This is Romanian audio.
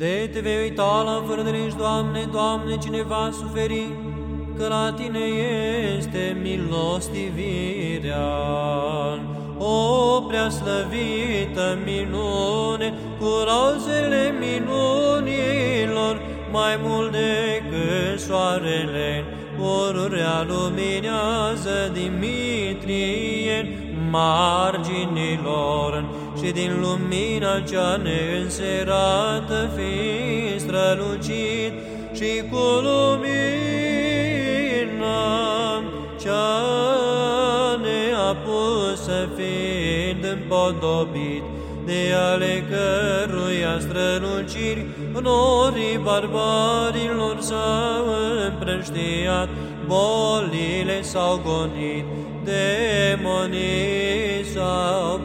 De te vei uita la fără de legi, Doamne, Doamne, cine va suferi, că la Tine este milostivirea. O prea slăvită minune, cu rozele minunilor, mai mult decât soarele, orurea luminează Dimitrie, marginilor. Și din lumina cea neînserată fi strălucit și cu lumina cea neapusă fiind împodobit de ale căruia străluciri norii barbarilor s-au împrăștiat, bolile s-au gonit, demonii s-au